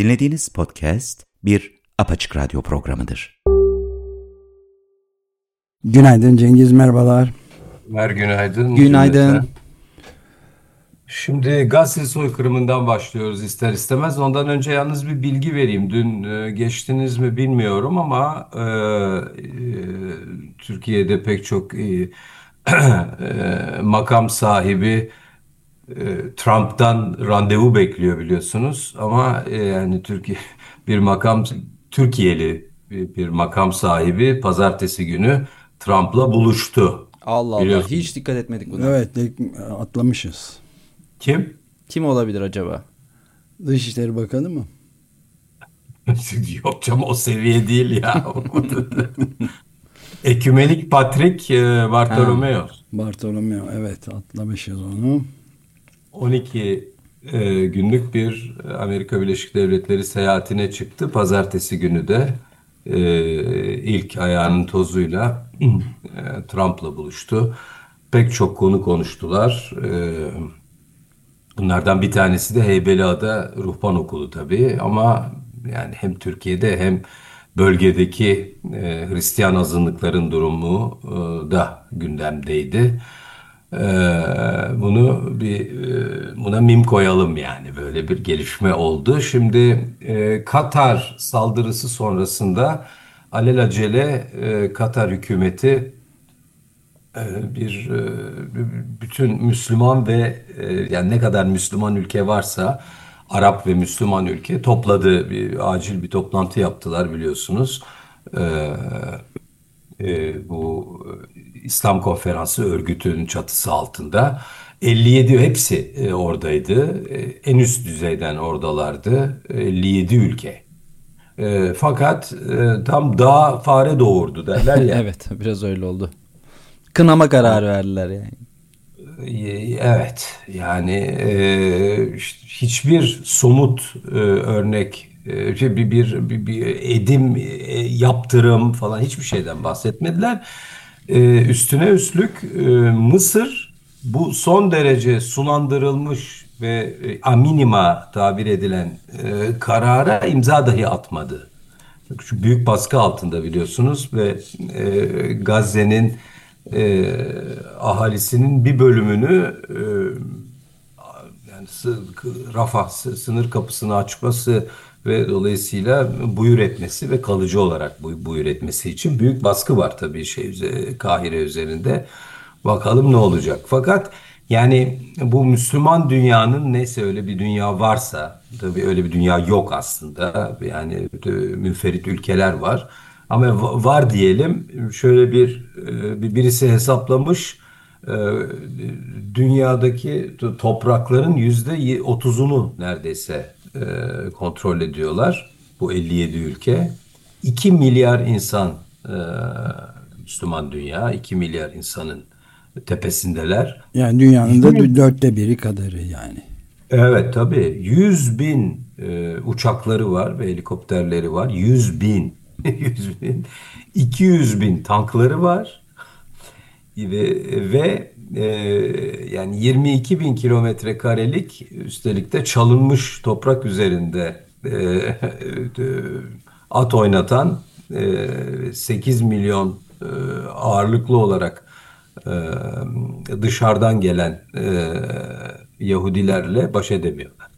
Dinlediğiniz podcast bir apaçık radyo programıdır. Günaydın Cengiz, merhabalar. Ver günaydın. Günaydın. cümleten. Şimdi Gazze soykırımından başlıyoruz ister istemez. Ondan önce yalnız bir bilgi vereyim. Dün e, geçtiniz mi bilmiyorum ama e, e, Türkiye'de pek çok e, e, makam sahibi e, Trump'tan randevu bekliyor biliyorsunuz. Ama e, yani Türkiye bir makam Türkiye'li bir, bir makam sahibi pazartesi günü Trump'la buluştu. Allah Allah hiç dikkat etmedik buna. Evet, atlamışız. Kim? Kim olabilir acaba? Dışişleri Bakanı mı? Yok canım o seviye değil ya. Ekümenik Patrick e, Bartolomeo. Bartolomeo, evet atlamışız onu. 12 e, günlük bir Amerika Birleşik Devletleri seyahatine çıktı. Pazartesi günü de e, ilk ayağının tozuyla e, Trump'la buluştu. Pek çok konu konuştular. E, bunlardan bir tanesi de Heybeliada Ruhban Okulu tabii ama yani hem Türkiye'de hem bölgedeki e, Hristiyan azınlıkların durumu e, da gündemdeydi. Ee, bunu bir e, buna mim koyalım yani böyle bir gelişme oldu. Şimdi e, Katar saldırısı sonrasında alelacele e, Katar hükümeti bir bütün Müslüman ve yani ne kadar Müslüman ülke varsa Arap ve Müslüman ülke topladı bir acil bir toplantı yaptılar biliyorsunuz. Ee, e, bu İslam Konferansı örgütünün çatısı altında 57 hepsi e, oradaydı. E, en üst düzeyden oradalardı. 57 ülke. E, fakat e, tam dağ fare doğurdu derler ya. evet biraz öyle oldu. Kınama kararı verdiler yani. E, Evet yani e, hiçbir somut e, örnek bir, bir, bir, bir edim e, yaptırım falan hiçbir şeyden bahsetmediler. E, üstüne üstlük e, Mısır bu son derece sulandırılmış ve e, aminima tabir edilen karara imza dahi atmadı. Şu büyük baskı altında biliyorsunuz ve Gazze'nin e, ahalisinin bir bölümünü e, yani Rafah sı- sınır kapısını açması ve dolayısıyla buyur etmesi ve kalıcı olarak bu buyur etmesi için büyük baskı var tabii şey Kahire üzerinde. Bakalım ne olacak. Fakat yani bu Müslüman dünyanın neyse öyle bir dünya varsa tabii öyle bir dünya yok aslında. Yani münferit ülkeler var. Ama va- var diyelim şöyle bir e, bir- birisi hesaplamış e, dünyadaki toprakların yüzde otuzunu neredeyse e, kontrol ediyorlar bu 57 ülke. 2 milyar insan e, Müslüman dünya 2 milyar insanın tepesindeler. Yani dünyanın da dörtte biri kadarı yani. Evet tabii 100 bin e, uçakları var ve helikopterleri var. 100 bin, 100 bin, 200 bin tankları var ve, ve e, yani 22 bin kilometre karelik üstelik de çalınmış toprak üzerinde e, e, at oynatan e, 8 milyon e, ağırlıklı olarak e, dışarıdan gelen e, Yahudilerle baş edemiyorlar.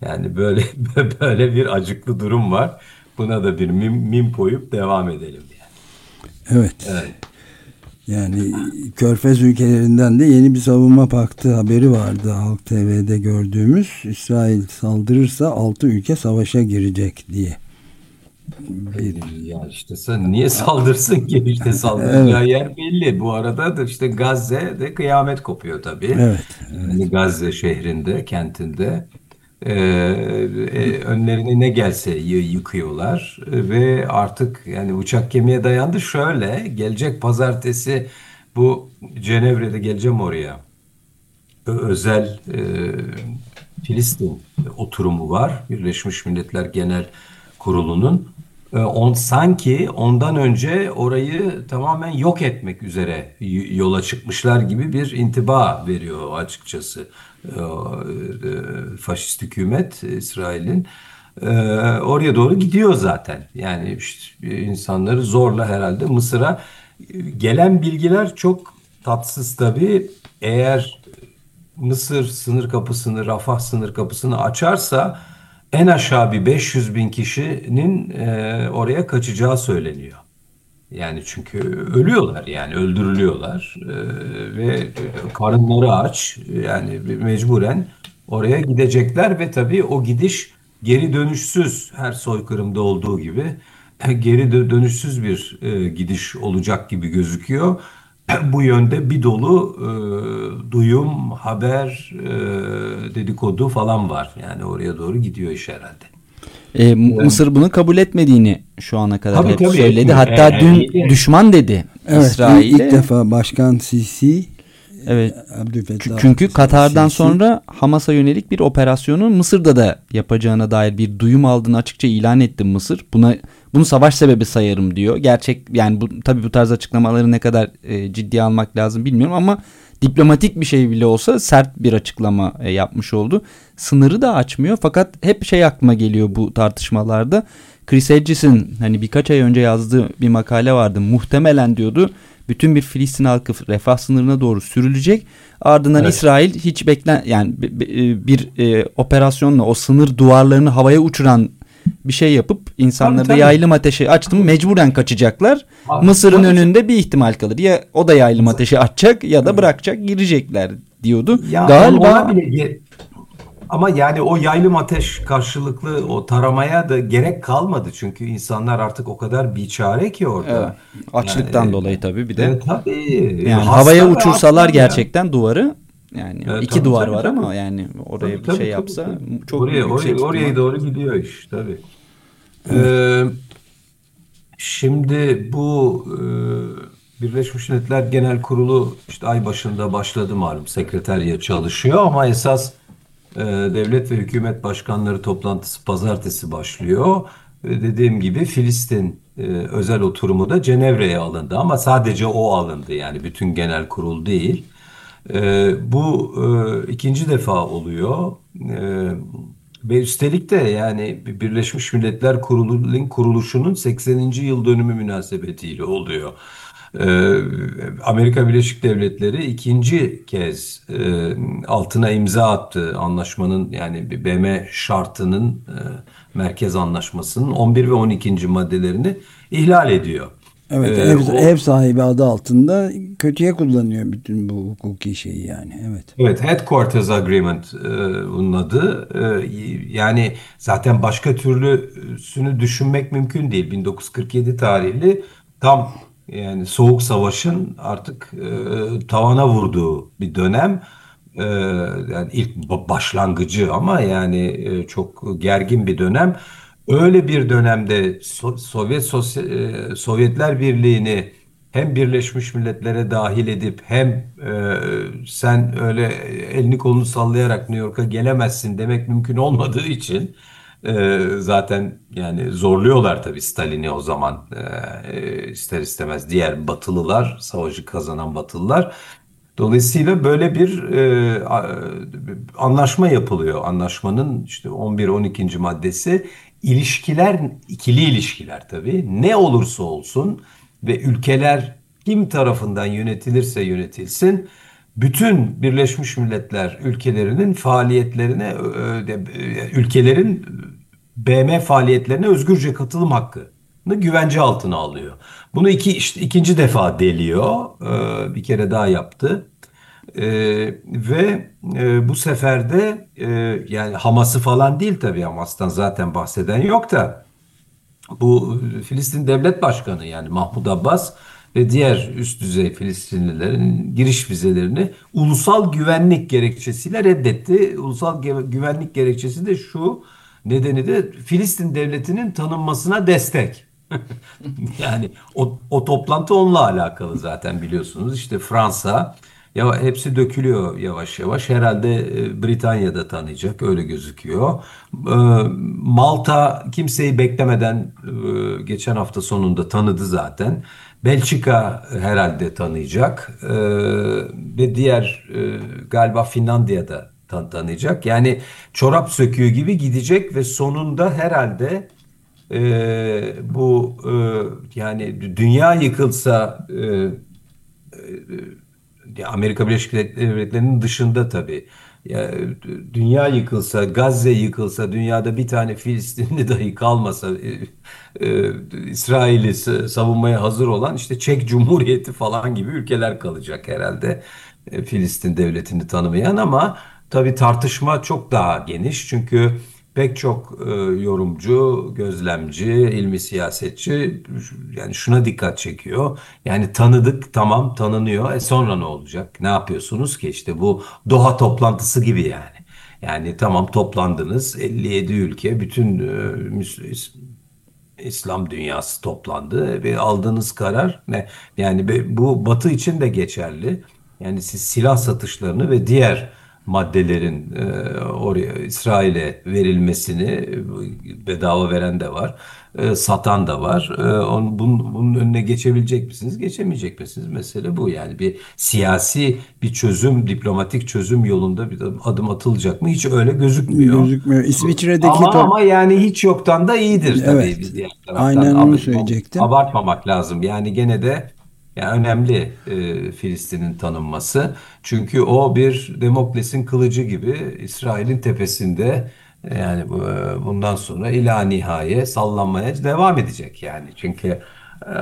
Yani böyle böyle bir acıklı durum var. Buna da bir mim, mim koyup devam edelim yani. Evet. Evet. Yani Körfez ülkelerinden de yeni bir savunma paktı haberi vardı Halk TV'de gördüğümüz. İsrail saldırırsa 6 ülke savaşa girecek diye. Bir, Ya işte sen niye saldırsın ki işte saldıracağı yer belli. Bu arada da işte Gazze'de kıyamet kopuyor tabii. evet. Yani Gazze şehrinde, kentinde e, e, önlerine ne gelse yıkıyorlar E, ve artık yani bıçak kemiğe dayandı. Şöyle gelecek pazartesi bu Cenevre'de geleceğim oraya. Özel e, Filistin oturumu var. Birleşmiş Milletler Genel Kurulu'nun. E, On, sanki ondan önce orayı tamamen yok etmek üzere yola çıkmışlar gibi bir intiba veriyor açıkçası faşist hükümet İsrail'in. e, oraya doğru gidiyor zaten. Yani işte insanları zorla herhalde Mısır'a gelen bilgiler çok tatsız tabii. Eğer Mısır sınır kapısını, Rafah sınır kapısını açarsa en aşağı bir 500 bin kişinin e, oraya kaçacağı söyleniyor. Yani çünkü ölüyorlar yani öldürülüyorlar e, ve karınları aç yani mecburen oraya gidecekler ve tabii o gidiş geri dönüşsüz her soykırımda olduğu gibi geri dönüşsüz bir e, gidiş olacak gibi gözüküyor. Bu yönde bir dolu e, duyum, haber, e, dedikodu falan var. Yani oraya doğru gidiyor iş herhalde. E, Mısır bunu kabul etmediğini şu ana kadar Tabii, hep tabii, söyledi. etmiyor. Hatta E, dün e, düşman dedi Evet İsrail'e. ilk defa Başkan Sisi Evet. Abdülfettah Çünkü Katar'dan Sisi, sonra Hamas'a yönelik bir operasyonu Mısır'da da yapacağına dair bir duyum aldığını açıkça ilan etti Mısır. Buna bunu savaş sebebi sayarım diyor. Gerçek yani bu tabii bu tarz açıklamaları ne kadar e, ciddiye almak lazım bilmiyorum ama diplomatik bir şey bile olsa sert bir açıklama e, yapmış oldu. Sınırı da açmıyor fakat hep şey aklıma geliyor bu tartışmalarda. Chris Hedges'in hani birkaç ay önce yazdığı bir makale vardı. Muhtemelen diyordu bütün bir Filistin halkı refah sınırına doğru sürülecek. Ardından Evet. İsrail hiç beklen yani bi- bi- bir e, operasyonla o sınır duvarlarını havaya uçuran bir şey yapıp insanları Tabii, tabii. yaylım ateşi açtı mı mecburen kaçacaklar. Abi, Mısır'ın tabii. önünde bir ihtimal kalır. Ya o da yaylım ateşi açacak ya da bırakacak girecekler diyordu. Ya Galiba bile ama yani o yaylım ateş karşılıklı o taramaya da gerek kalmadı çünkü insanlar artık o kadar biçare ki orada. Evet, açlıktan Yani- dolayı tabii bir de. Evet, tabii. Yani Hasta havaya uçursalar hasta ya. gerçekten duvarı yani Evet, iki tabii, duvar tabii, var tabii. ama yani oraya Tabii, bir tabii, şey yapsa tabii. çok oraya, oraya, oraya ihtimal. doğru gidiyor iş tabii. Ee, şimdi bu e, Birleşmiş Milletler Genel Kurulu işte ay başında başladı malum sekreterya çalışıyor ama esas e, devlet ve hükümet başkanları toplantısı pazartesi başlıyor. Ve dediğim gibi Filistin e, özel oturumu da Cenevre'ye alındı ama sadece o alındı yani bütün genel kurul değil. Ee, bu e, ikinci defa oluyor. Ee, ve üstelik de yani Birleşmiş Milletler Kurulu'nun kuruluşunun 80. yıl dönümü münasebetiyle oluyor. Ee, Amerika Birleşik Devletleri ikinci kez e, altına imza attı anlaşmanın yani BM şartının e, merkez anlaşmasının 11 ve 12. maddelerini ihlal ediyor. Evet Ee, ev, o- ev sahibi adı altında kötüye kullanıyor bütün bu hukuki şeyi yani evet. Evet, Headquarters Agreement e, bunun adı. E, yani zaten başka türlüsünü düşünmek mümkün değil. 1947 tarihli tam yani Soğuk Savaş'ın artık e, tavana vurduğu bir dönem. E, yani ilk ba- başlangıcı ama yani e, çok gergin bir dönem. Öyle bir dönemde So- Sovyet e, Sovyetler Birliği'ni hem Birleşmiş Milletler'e dahil edip hem e, sen öyle elini kolunu sallayarak New York'a gelemezsin demek mümkün olmadığı için e, zaten yani zorluyorlar tabii Stalin'i o zaman e, ister istemez diğer Batılılar savaşı kazanan Batılılar. Dolayısıyla böyle bir e, anlaşma yapılıyor. Anlaşmanın işte 11-12. maddesi ilişkiler ikili ilişkiler tabii ne olursa olsun ve ülkeler kim tarafından yönetilirse yönetilsin bütün Birleşmiş Milletler ülkelerinin faaliyetlerine e, ülkelerin BM faaliyetlerine özgürce katılım hakkını güvence altına alıyor. Bunu iki işte ikinci defa deliyor. Ee, bir kere daha yaptı. Ee, ve e, bu sefer de e, yani Hamas'ı falan değil tabii Hamas'tan zaten bahseden yok da bu Filistin Devlet Başkanı yani Mahmud Abbas ve diğer üst düzey Filistinlilerin giriş vizelerini ulusal güvenlik gerekçesiyle reddetti. Ulusal güvenlik gerekçesi de şu nedeni de Filistin devletinin tanınmasına destek. yani o, o toplantı onunla alakalı zaten biliyorsunuz. İşte Fransa ya hepsi dökülüyor yavaş yavaş. Herhalde e, Britanya'da tanıyacak öyle gözüküyor. E, Malta kimseyi beklemeden e, geçen hafta sonunda tanıdı zaten. Belçika herhalde tanıyacak. E, ve diğer galiba Finlandiya'da tan tanıyacak. Yani çorap söküğü gibi gidecek ve sonunda herhalde e, bu e, yani dünya yıkılsa e, e, Amerika Birleşik Devletleri'nin dışında tabii ya, dünya yıkılsa, Gazze yıkılsa, dünyada bir tane Filistinli dahi kalmasa, e, e, İsrail'i savunmaya hazır olan işte Çek Cumhuriyeti falan gibi ülkeler kalacak herhalde. E, Filistin devletini tanımayan ama tabii tartışma çok daha geniş. Çünkü pek çok e, yorumcu, gözlemci, ilmi siyasetçi yani şuna dikkat çekiyor. Yani tanıdık tamam tanınıyor. E sonra ne olacak? Ne yapıyorsunuz ki? işte bu Doha toplantısı gibi yani. Yani tamam toplandınız 57 ülke bütün e, İslam dünyası toplandı ve aldığınız karar ne? Yani bu Batı için de geçerli. Yani siz silah satışlarını ve diğer maddelerin e, oraya İsrail'e verilmesini bedava veren de var, e, satan da var. E, on, bunun, bunun önüne geçebilecek misiniz, geçemeyecek misiniz? Mesele bu yani bir siyasi bir çözüm, diplomatik çözüm yolunda bir adım atılacak mı? Hiç öyle gözükmüyor. Gözükmüyor. İsviçre'deki ama, ama yani hiç yoktan da iyidir tabii. Evet. Bir Aynen onu söyleyecektim. Abartmamak lazım. Yani gene de yani önemli e, Filistin'in tanınması. Çünkü o bir Demokles'in kılıcı gibi İsrail'in tepesinde e, yani e, bundan sonra ila nihaye sallanmaya devam edecek yani. Çünkü e,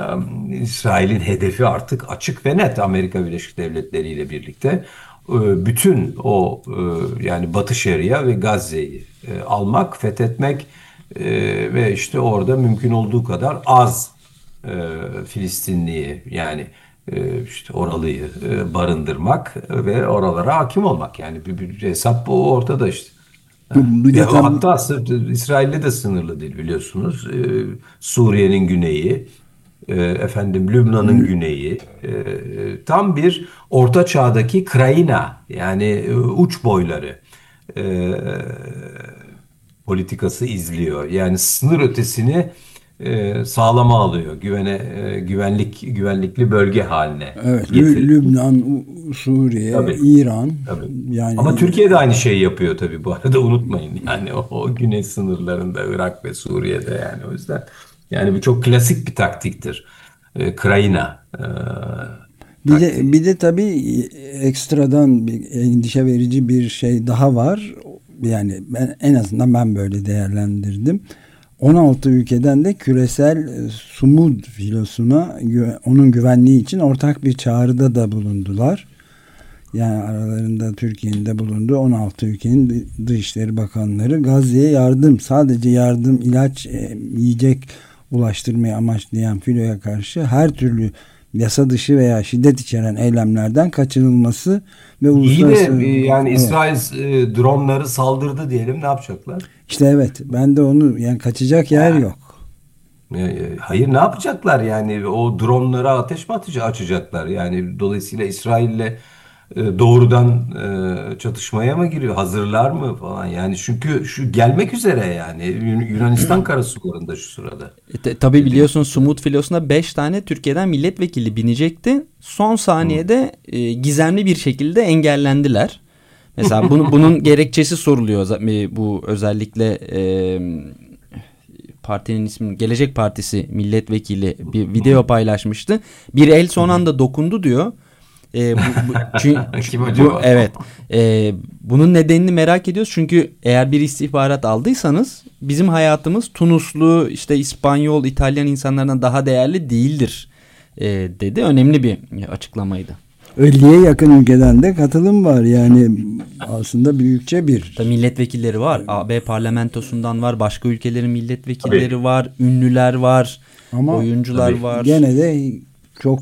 İsrail'in hedefi artık açık ve net Amerika Birleşik Devletleri ile birlikte e, bütün o e, yani Batı Şeria ve Gazze'yi e, almak, fethetmek ve işte orada mümkün olduğu kadar az e, Filistinliyi yani e, işte oralıyı e, barındırmak ve oralara hakim olmak yani bir, bir hesap bu ortada işte. Tam... Hatta İsrail'le de sınırlı değil biliyorsunuz. E, Suriye'nin güneyi, e, efendim Lübnan'ın Hı. güneyi, e, tam bir orta çağdaki Kraina yani e, uç boyları e, politikası izliyor. Yani sınır ötesini e, sağlama alıyor. Güvene e, güvenlik güvenlikli bölge haline. Evet. Getiriyor. Lübnan, Suriye, tabii, İran. Tabii. Yani Ama Türkiye de aynı şeyi yapıyor tabii bu arada unutmayın. Yani o, o güney sınırlarında Irak ve Suriye'de yani o yüzden yani bu çok klasik bir taktiktir. E, Krayina e, bir de, bir de tabii ekstradan bir endişe verici bir şey daha var. Yani ben en azından ben böyle değerlendirdim. 16 ülkeden de küresel e, sumud filosuna onun güvenliği için ortak bir çağrıda da bulundular. Yani aralarında Türkiye'nin de bulunduğu 16 ülkenin Dışişleri Bakanları Gazze'ye yardım sadece yardım ilaç e, yiyecek ulaştırmayı amaçlayan filoya karşı her türlü yasa dışı veya şiddet içeren eylemlerden kaçınılması ve uluslararası... İyi de yani. İsrail e, dronları saldırdı diyelim ne yapacaklar? İşte evet ben de onu yani kaçacak yer yok. E, hayır ne yapacaklar yani o dronlara ateş mi açacaklar yani dolayısıyla İsrail'le e, doğrudan e, çatışmaya mı giriyor? Hazırlar mı falan? Yani çünkü şu gelmek üzere yani Yunanistan karasularında şu sırada. E, tabii biliyorsun Sumut filosuna 5 tane Türkiye'den milletvekili binecekti. Son saniyede e, gizemli bir şekilde engellendiler. Mesela bunu, bunun gerekçesi soruluyor. Bu özellikle e, partinin ismi Gelecek Partisi milletvekili bir video paylaşmıştı. Bir el son anda dokundu diyor. E, bu, bu, çünkü, Kim acaba? Bu, evet. E, bunun nedenini merak ediyoruz. Çünkü eğer bir istihbarat aldıysanız bizim hayatımız Tunuslu, işte İspanyol, İtalyan insanlardan daha değerli değildir e, dedi. Önemli bir açıklamaydı. 50'ye yakın ülkeden de katılım var. Yani aslında büyükçe bir. Da milletvekilleri var. AB parlamentosundan var. Başka ülkelerin milletvekilleri tabii. var. Ünlüler var. Ama oyuncular tabii. var. Gene de çok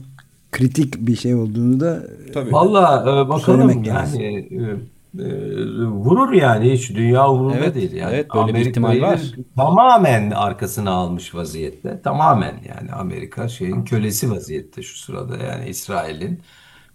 kritik bir şey olduğunu da Tabii. Valla e, bakalım yani e, e, vurur yani hiç dünya umurunda evet, değil. Yani evet böyle bir ihtimal var. Tamamen arkasına almış vaziyette. Tamamen yani Amerika şeyin kölesi vaziyette şu sırada yani İsrail'in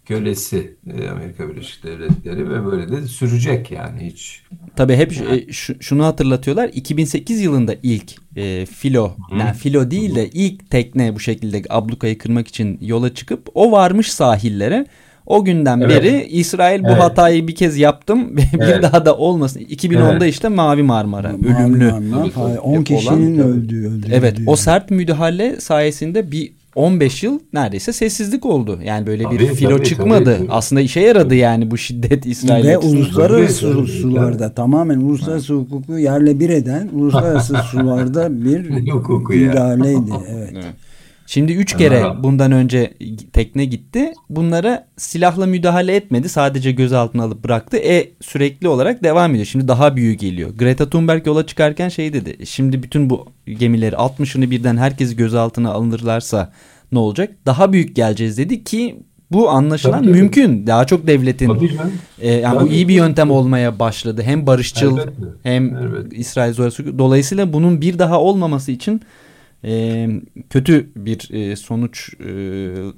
kölesi e, Amerika Birleşik Devletleri ve böyle de sürecek yani hiç. Tabii hep yani. E, şunu hatırlatıyorlar. 2008 yılında ilk e, filo, Hı. yani filo değil de ilk tekne bu şekilde ablukayı kırmak için yola çıkıp o varmış sahillere. O günden evet. beri İsrail bu evet. hatayı bir kez yaptım bir evet. daha da olmasın. 2010'da evet. işte Mavi Marmara Mavi ölümlü. Marmara, 10 kişinin olan, öldüğü, öldüğü. Evet o sert müdahale sayesinde bir 15 yıl neredeyse sessizlik oldu. Yani böyle bir tabii, filo tabii, çıkmadı. Tabii. Aslında işe yaradı yani bu şiddet İsrail Ve uluslararası tabii, sularda tabii. tamamen uluslararası ha. hukuku yerle bir eden uluslararası sularda bir müdahaleydi. Evet. evet. Şimdi üç kere bundan önce tekne gitti. Bunlara silahla müdahale etmedi. Sadece gözaltına alıp bıraktı. E sürekli olarak devam ediyor. Şimdi daha büyük geliyor. Greta Thunberg yola çıkarken şey dedi. Şimdi bütün bu gemileri 60'ını birden herkes gözaltına alınırlarsa ne olacak? Daha büyük geleceğiz dedi ki bu anlaşılan tabii, mümkün. Daha çok devletin e, yani tabii. bu iyi bir yöntem olmaya başladı. Hem barışçıl Elbette. hem Elbette. İsrail zorası. Dolayısıyla bunun bir daha olmaması için e, kötü bir e, sonuç e,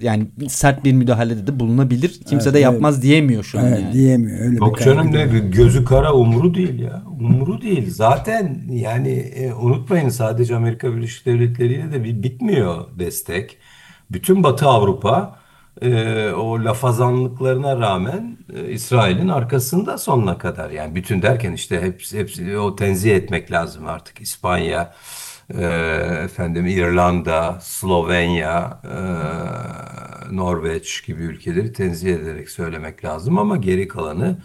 yani sert bir müdahalede de bulunabilir. Kimse evet, de yapmaz evet. diyemiyor şu an evet, yani. Diyemiyor. Öyle Yok canım ne gözü kara umru değil ya. Umru değil. Zaten yani e, unutmayın sadece Amerika Birleşik Devletleri ile de bir bitmiyor destek. Bütün Batı Avrupa e, o lafazanlıklarına rağmen e, İsrail'in arkasında sonuna kadar. Yani bütün derken işte hepsi, hepsi o tenzih etmek lazım artık. İspanya, e, efendim İrlanda, Slovenya, e, Norveç gibi ülkeleri tenzih ederek söylemek lazım ama geri kalanı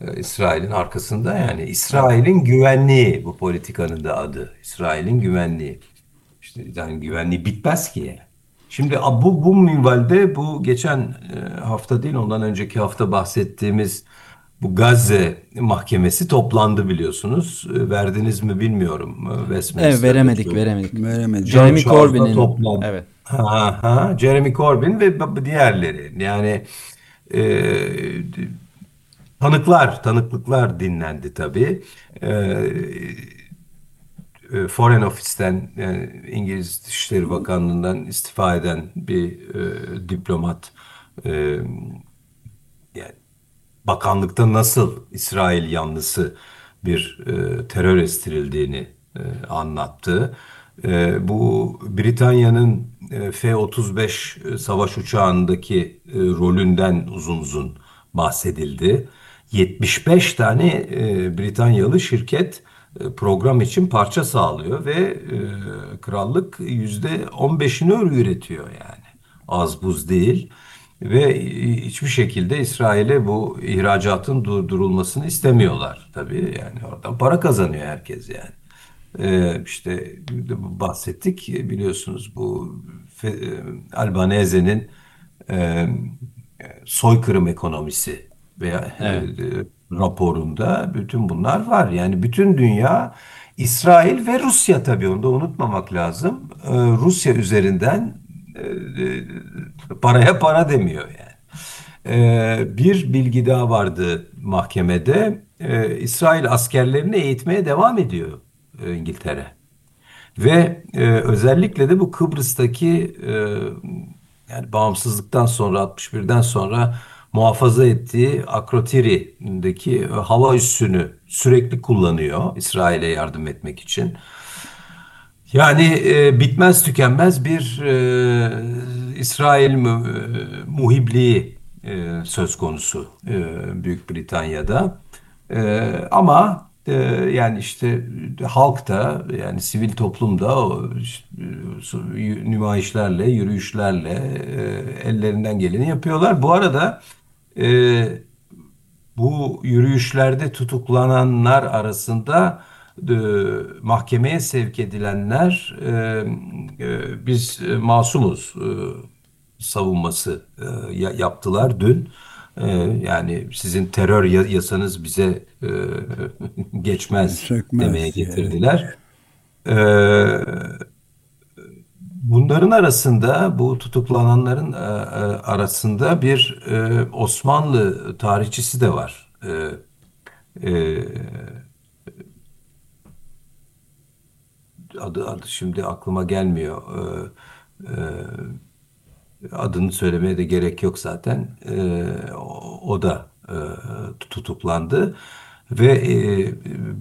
e, İsrail'in arkasında yani İsrail'in güvenliği bu politikanın da adı. İsrail'in güvenliği. İşte yani güvenliği bitmez ki. Şimdi bu bu minvalde bu geçen e, hafta değil ondan önceki hafta bahsettiğimiz bu Gazze mahkemesi toplandı biliyorsunuz. E, verdiniz mi bilmiyorum. E, Westminster'da. Evet veremedik veremedik. Veremedik. Jeremy Corbyn'in. Toplandı. Evet. Ha, ha, Jeremy Corbyn ve diğerleri. Yani e, tanıklar, tanıklıklar dinlendi tabii. E, e, Foreign Office'ten yani İngiliz Dışişleri Bakanlığı'ndan istifa eden bir e, diplomat e, yani bakanlıkta nasıl İsrail yanlısı bir e, terör estirildiğini e, anlattı. E, bu Britanya'nın e, F-35 savaş uçağındaki e, rolünden uzun uzun bahsedildi. 75 tane e, Britanyalı şirket e, program için parça sağlıyor ve e, krallık yüzde on beşini örgü üretiyor yani. Az buz değil. Ve hiçbir şekilde İsrail'e bu ihracatın durdurulmasını istemiyorlar. Tabii yani oradan para kazanıyor herkes yani. Ee, işte bahsettik biliyorsunuz bu e, Albanese'nin e, soykırım ekonomisi veya evet. e, raporunda bütün bunlar var. Yani bütün dünya İsrail ve Rusya tabii onu da unutmamak lazım. Ee, Rusya üzerinden paraya para demiyor yani. Ee, bir bilgi daha vardı mahkemede. İsrail askerlerini eğitmeye devam ediyor e, İngiltere. Ve özellikle de bu Kıbrıs'taki yani bağımsızlıktan sonra 61'den sonra muhafaza ettiği Akrotiri'deki e, hava üssünü sürekli kullanıyor İsrail'e yardım etmek için. Yani e, bitmez tükenmez bir e, İsrail mu, e, muhibliği e, söz konusu e, Büyük Britanya'da. E, ama e, yani işte halk da yani sivil toplum da o, işte, nümayişlerle, yürüyüşlerle e, ellerinden geleni yapıyorlar. Bu arada e, bu yürüyüşlerde tutuklananlar arasında e, mahkemeye sevk edilenler e, e, biz masumuz e, savunması e, yaptılar dün. E, yani sizin terör yasanız bize e, geçmez Sökmez demeye getirdiler. Yani. E, Bunların arasında bu tutuklananların arasında bir Osmanlı tarihçisi de var. Adı adı şimdi aklıma gelmiyor. Adını söylemeye de gerek yok zaten. O da tutuklandı. Ve e,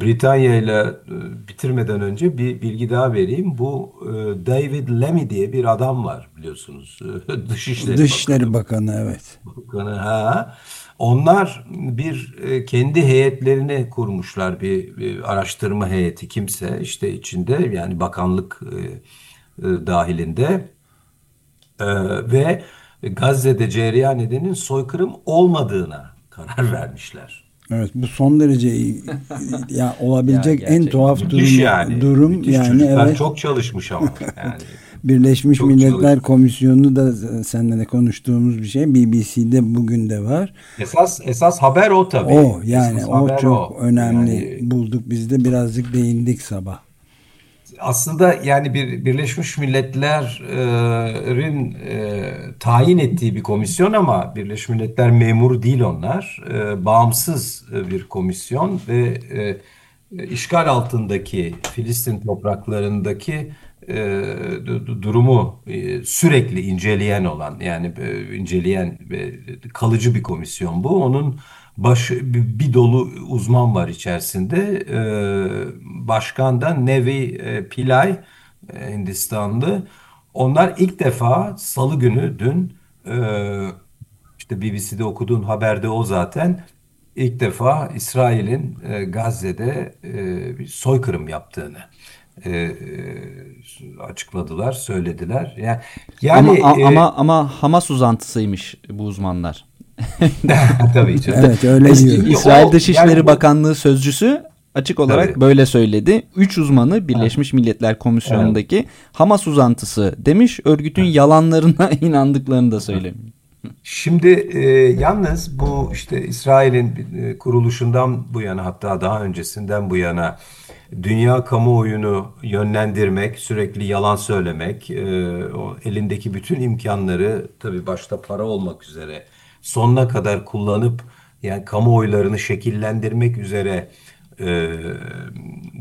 Britanya ile e, bitirmeden önce bir bilgi daha vereyim. Bu e, David Lemmy diye bir adam var biliyorsunuz. Dışişleri, Dışişleri Bakanı. Bakanı evet. Bakanı ha. Onlar bir e, kendi heyetlerini kurmuşlar bir, bir araştırma heyeti kimse işte içinde yani bakanlık e, e, dahilinde e, ve Gazze'de cereyan edenin soykırım olmadığına karar vermişler. Evet bu son derece ya olabilecek ya en tuhaf durum yani. durum yani evet. çok çalışmış ama yani. Birleşmiş çok Milletler çalışmış. Komisyonu da seninle de konuştuğumuz bir şey. BBC'de bugün de var. Esas esas haber o tabii. O yani esas o çok o. önemli yani, bulduk biz de birazcık değindik sabah aslında yani bir Birleşmiş Milletler'in e, tayin ettiği bir komisyon ama Birleşmiş Milletler memuru değil onlar. E, bağımsız bir komisyon ve e, işgal altındaki Filistin topraklarındaki e, durumu e, sürekli inceleyen olan yani e, inceleyen kalıcı bir komisyon bu. Onun baş, bir dolu uzman var içerisinde. Başkan da Nevi e, Hindistanlı. Onlar ilk defa salı günü dün işte BBC'de okuduğun haberde o zaten ilk defa İsrail'in Gazze'de bir soykırım yaptığını e, e, açıkladılar, söylediler. Yani, yani ama, e, ama ama Hamas uzantısıymış bu uzmanlar. Tabii canım. Evet öyle diyor. İsrail Dışişleri yani, Bakanlığı sözcüsü açık olarak Tabii. böyle söyledi. Üç uzmanı Birleşmiş Milletler Komisyonu'ndaki evet. Hamas uzantısı demiş. Örgütün yalanlarına inandıklarını da söylemiş. Şimdi e, yalnız bu işte İsrail'in e, kuruluşundan bu yana hatta daha öncesinden bu yana dünya kamuoyunu yönlendirmek, sürekli yalan söylemek, e, o elindeki bütün imkanları tabii başta para olmak üzere sonuna kadar kullanıp yani kamuoylarını şekillendirmek üzere e,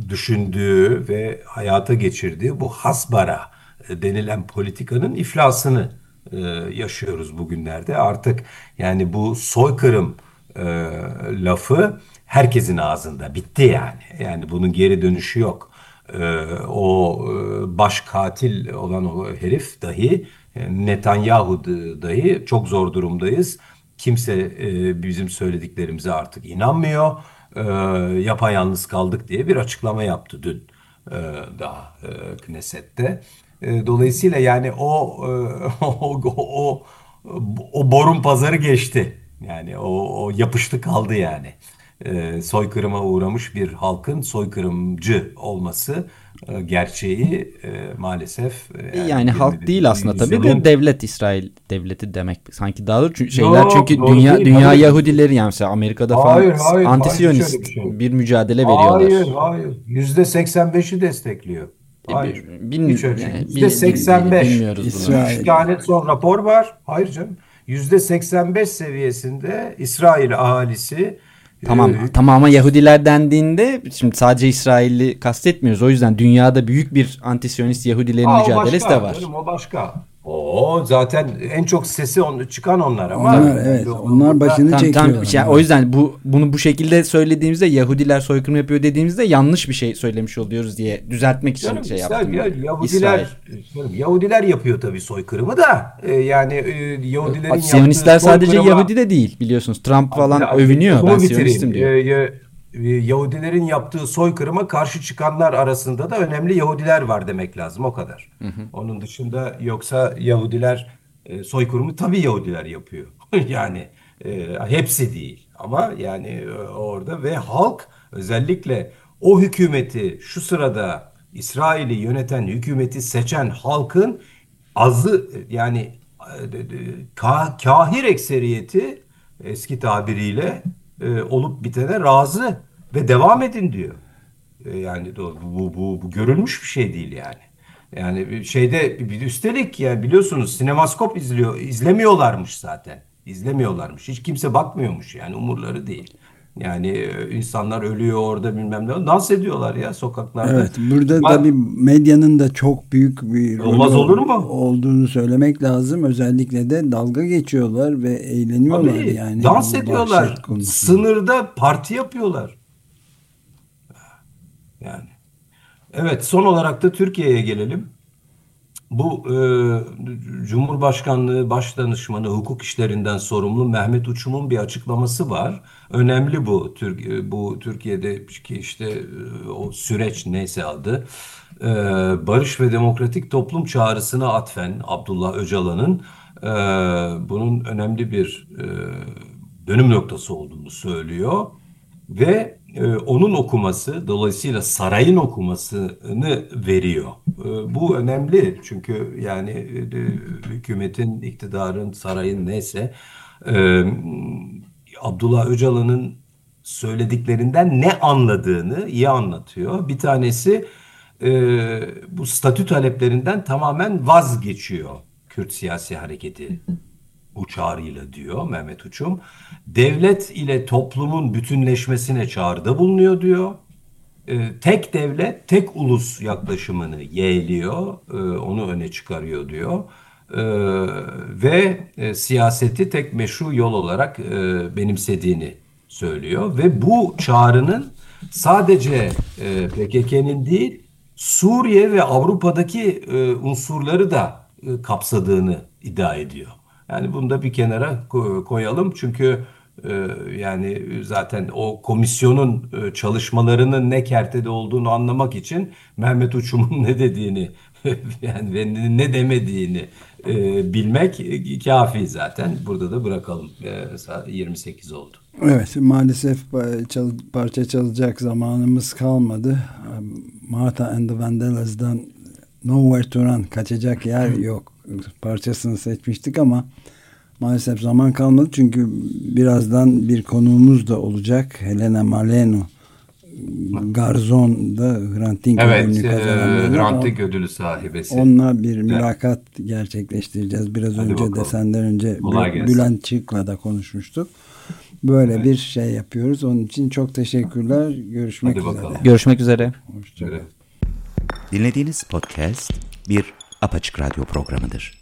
düşündüğü ve hayata geçirdiği bu hasbara denilen politikanın iflasını e, yaşıyoruz bugünlerde. Artık yani bu soykırım e, lafı herkesin ağzında bitti yani. Yani bunun geri dönüşü yok. E, o e, baş katil olan o herif dahi Netanyahu dahi çok zor durumdayız. Kimse e, bizim söylediklerimize artık inanmıyor. E, yapayalnız kaldık diye bir açıklama yaptı dün e, daha e, Knesset'te. E, dolayısıyla yani o, e, o, o, o borun pazarı geçti. Yani o, o yapıştı kaldı yani. E, soykırıma uğramış bir halkın soykırımcı olması e, gerçeği e, maalesef e, yani, yani halk değil aslında tabii de devlet İsrail devleti demek sanki daha doğru çünkü şeyler Yok, çünkü dünya değil, dünya hayır. Yahudileri yani mesela Amerika'da hayır, falan hayır, antisiyonist hayır, bir, şey. bir mücadele veriyorlar. Hayır hayır yüzde 85'i destekliyor. Hayır. Bin, Hiç öyle yani, Yüzde 85. Bilmiyoruz bunu. Üç tane son rapor var. Hayır canım. Yüzde 85 seviyesinde İsrail ahalisi Tamam ee, tamama Yahudiler dendiğinde şimdi sadece İsrail'i kastetmiyoruz. O yüzden dünyada büyük bir antisyonist Yahudilerin Aa, mücadelesi başka, de var. Canım, o başka. O zaten en çok sesi on, çıkan onlar ama. Onlar evet. Onlar başını tam, çekiyor. Tam, yani o yüzden bu bunu bu şekilde söylediğimizde Yahudiler soykırım yapıyor dediğimizde yanlış bir şey söylemiş oluyoruz diye düzeltmek için Canım, şey yaptım. Ya, Yahudiler canım, Yahudiler yapıyor tabii soykırımı da. E, yani e, Yahudilerin Siyonistler sadece Yahudi de değil biliyorsunuz. Trump falan abi, övünüyor. Ben Siyonistim diyor. E, e, Yahudilerin yaptığı soykırıma karşı çıkanlar arasında da önemli Yahudiler var demek lazım o kadar. Hı hı. Onun dışında yoksa Yahudiler e, soykırımı tabii Yahudiler yapıyor. yani e, hepsi değil ama yani e, orada ve halk özellikle o hükümeti şu sırada İsrail'i yöneten hükümeti seçen halkın azı yani kahir ekseriyeti eski tabiriyle e, olup bitene razı ve devam edin diyor. E, yani bu, bu, bu, bu görülmüş bir şey değil yani. Yani şeyde üstelik yani biliyorsunuz sinemaskop izliyor izlemiyorlarmış zaten. İzlemiyorlarmış. Hiç kimse bakmıyormuş yani umurları değil. Yani e, insanlar ölüyor orada bilmem ne. Dans ediyorlar ya sokaklarda. Evet burada Bak, tabii medyanın da çok büyük bir olmaz olur mu? olduğunu söylemek lazım. Özellikle de dalga geçiyorlar ve eğleniyorlar tabii, yani. Dans ediyorlar. Sınırda parti yapıyorlar. Yani. Evet son olarak da Türkiye'ye gelelim. Bu e, Cumhurbaşkanlığı Başdanışmanı hukuk işlerinden sorumlu Mehmet Uçum'un bir açıklaması var. Önemli bu Türk e, bu Türkiye'deki işte e, o süreç neyse adı. E, Barış ve Demokratik Toplum çağrısına atfen Abdullah Öcalan'ın e, bunun önemli bir e, dönüm noktası olduğunu söylüyor ve e, onun okuması dolayısıyla sarayın okumasını veriyor. E, bu önemli çünkü yani e, hükümetin, iktidarın, sarayın neyse Abdullah Öcalan'ın söylediklerinden ne anladığını iyi anlatıyor. Bir tanesi bu statü taleplerinden tamamen vazgeçiyor Kürt siyasi hareketi bu çağrıyla diyor Mehmet Uçum. Devlet ile toplumun bütünleşmesine çağrıda bulunuyor diyor. Ee, tek devlet, tek ulus yaklaşımını yeğliyor, ee, onu öne çıkarıyor diyor. Ee, ve e, siyaseti tek meşru yol olarak e, benimsediğini söylüyor. Ve bu çağrının sadece e, PKK'nin değil, Suriye ve Avrupa'daki e, unsurları da e, kapsadığını iddia ediyor. Yani bunu da bir kenara koyalım çünkü e, yani zaten o komisyonun e, çalışmalarının ne kertede olduğunu anlamak için Mehmet Uçum'un ne dediğini yani ve ne demediğini e, bilmek kafi zaten. Burada da bırakalım. Saat 28 oldu. Evet maalesef parça çalacak zamanımız kalmadı. Martha and the Vandellas'dan Nowhere to Run kaçacak yer yok parçasını seçmiştik ama maalesef zaman kalmadı çünkü birazdan bir konuğumuz da olacak Helena Maleno Garzon da Hrant Dink evet, ödülünü kazanan. Hrant Dink ödülü sahibesi. Onunla bir mülakat evet. gerçekleştireceğiz. Biraz Hadi önce bakalım. de senden önce Bülent Çık'la da konuşmuştuk. Böyle evet. bir şey yapıyoruz. Onun için çok teşekkürler. Görüşmek Hadi üzere. Bakalım. Görüşmek üzere. Hoşçakalın. Dinlediğiniz podcast bir Apaçık Radyo programıdır.